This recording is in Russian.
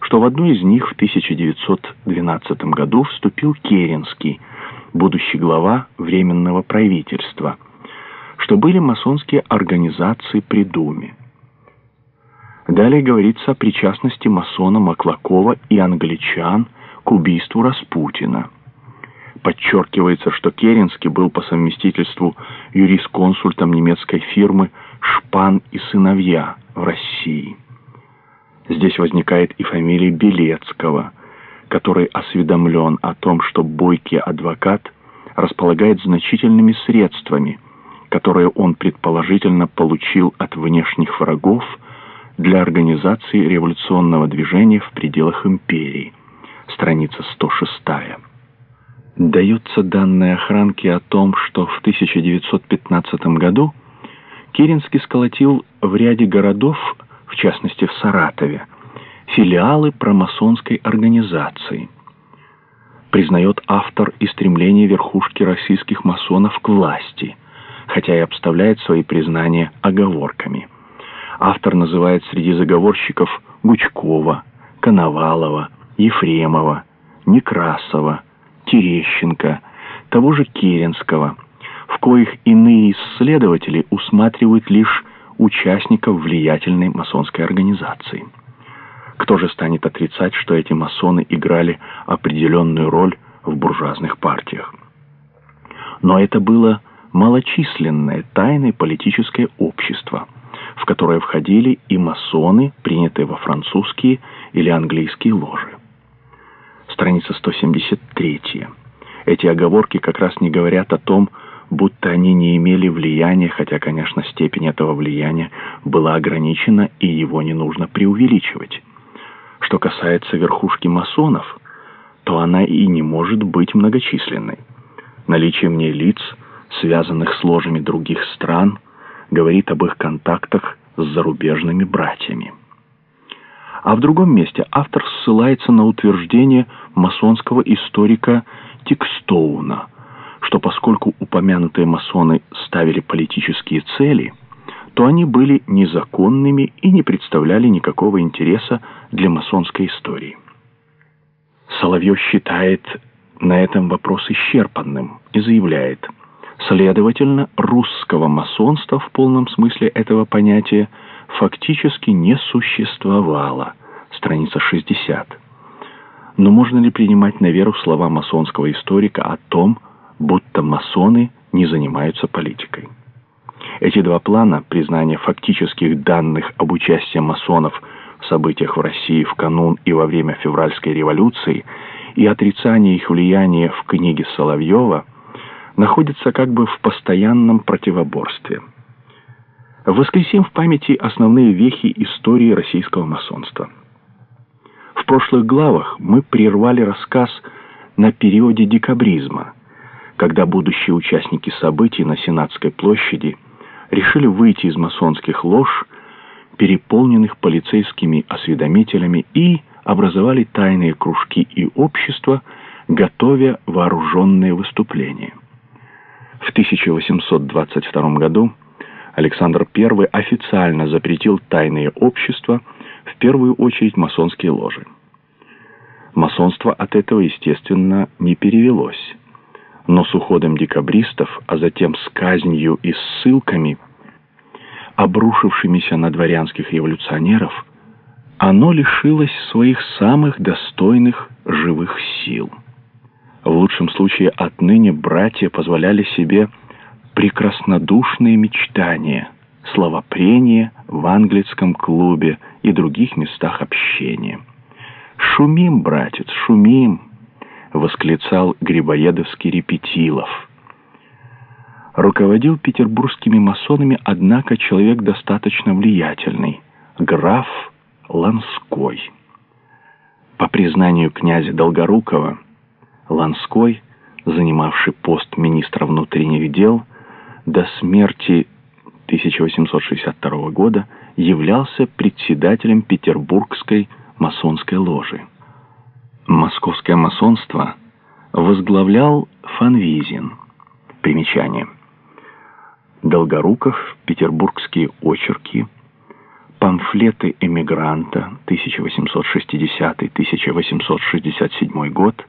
что в одну из них в 1912 году вступил Керенский, будущий глава Временного правительства, что были масонские организации при Думе. Далее говорится о причастности масона Маклакова и англичан к убийству Распутина. Подчеркивается, что Керенский был по совместительству юрисконсультом немецкой фирмы «Шпан и сыновья» в России. Здесь возникает и фамилия Белецкого, который осведомлен о том, что бойкий адвокат располагает значительными средствами, которые он предположительно получил от внешних врагов для организации революционного движения в пределах империи. Страница 106. Даются данные охранки о том, что в 1915 году Керенский сколотил в ряде городов, частности в Саратове, филиалы промасонской организации. Признает автор и стремление верхушки российских масонов к власти, хотя и обставляет свои признания оговорками. Автор называет среди заговорщиков Гучкова, Коновалова, Ефремова, Некрасова, Терещенко, того же Керенского, в коих иные исследователи усматривают лишь участников влиятельной масонской организации. Кто же станет отрицать, что эти масоны играли определенную роль в буржуазных партиях? Но это было малочисленное тайное политическое общество, в которое входили и масоны, принятые во французские или английские ложи страница 173. Эти оговорки как раз не говорят о том, будто они не имели влияния, хотя, конечно, степень этого влияния была ограничена, и его не нужно преувеличивать. Что касается верхушки масонов, то она и не может быть многочисленной. Наличие мне лиц, связанных с ложами других стран, говорит об их контактах с зарубежными братьями. А в другом месте автор ссылается на утверждение масонского историка Тикстоуна, что поскольку упомянутые масоны ставили политические цели, то они были незаконными и не представляли никакого интереса для масонской истории. Соловьев считает на этом вопрос исчерпанным и заявляет, следовательно, русского масонства в полном смысле этого понятия фактически не существовало. Страница 60. Но можно ли принимать на веру слова масонского историка о том, будто масоны не занимаются политикой? Эти два плана, признание фактических данных об участии масонов в событиях в России в канун и во время февральской революции и отрицание их влияния в книге Соловьева, находятся как бы в постоянном противоборстве – Воскресим в памяти основные вехи истории российского масонства. В прошлых главах мы прервали рассказ на периоде декабризма, когда будущие участники событий на Сенатской площади решили выйти из масонских лож, переполненных полицейскими осведомителями, и образовали тайные кружки и общества, готовя вооруженные выступления. В 1822 году Александр I официально запретил тайные общества, в первую очередь масонские ложи. Масонство от этого, естественно, не перевелось. Но с уходом декабристов, а затем с казнью и ссылками, обрушившимися на дворянских революционеров, оно лишилось своих самых достойных живых сил. В лучшем случае отныне братья позволяли себе прекраснодушные мечтания, словопрение в английском клубе и других местах общения. «Шумим, братец, шумим!» — восклицал Грибоедовский Репетилов. Руководил петербургскими масонами, однако, человек достаточно влиятельный — граф Ланской. По признанию князя Долгорукова, Ланской, занимавший пост министра внутренних дел, до смерти 1862 года являлся председателем Петербургской масонской ложи. Московское масонство возглавлял Фанвизин. Примечание. Долгоруков, Петербургские очерки, памфлеты эмигранта 1860-1867 год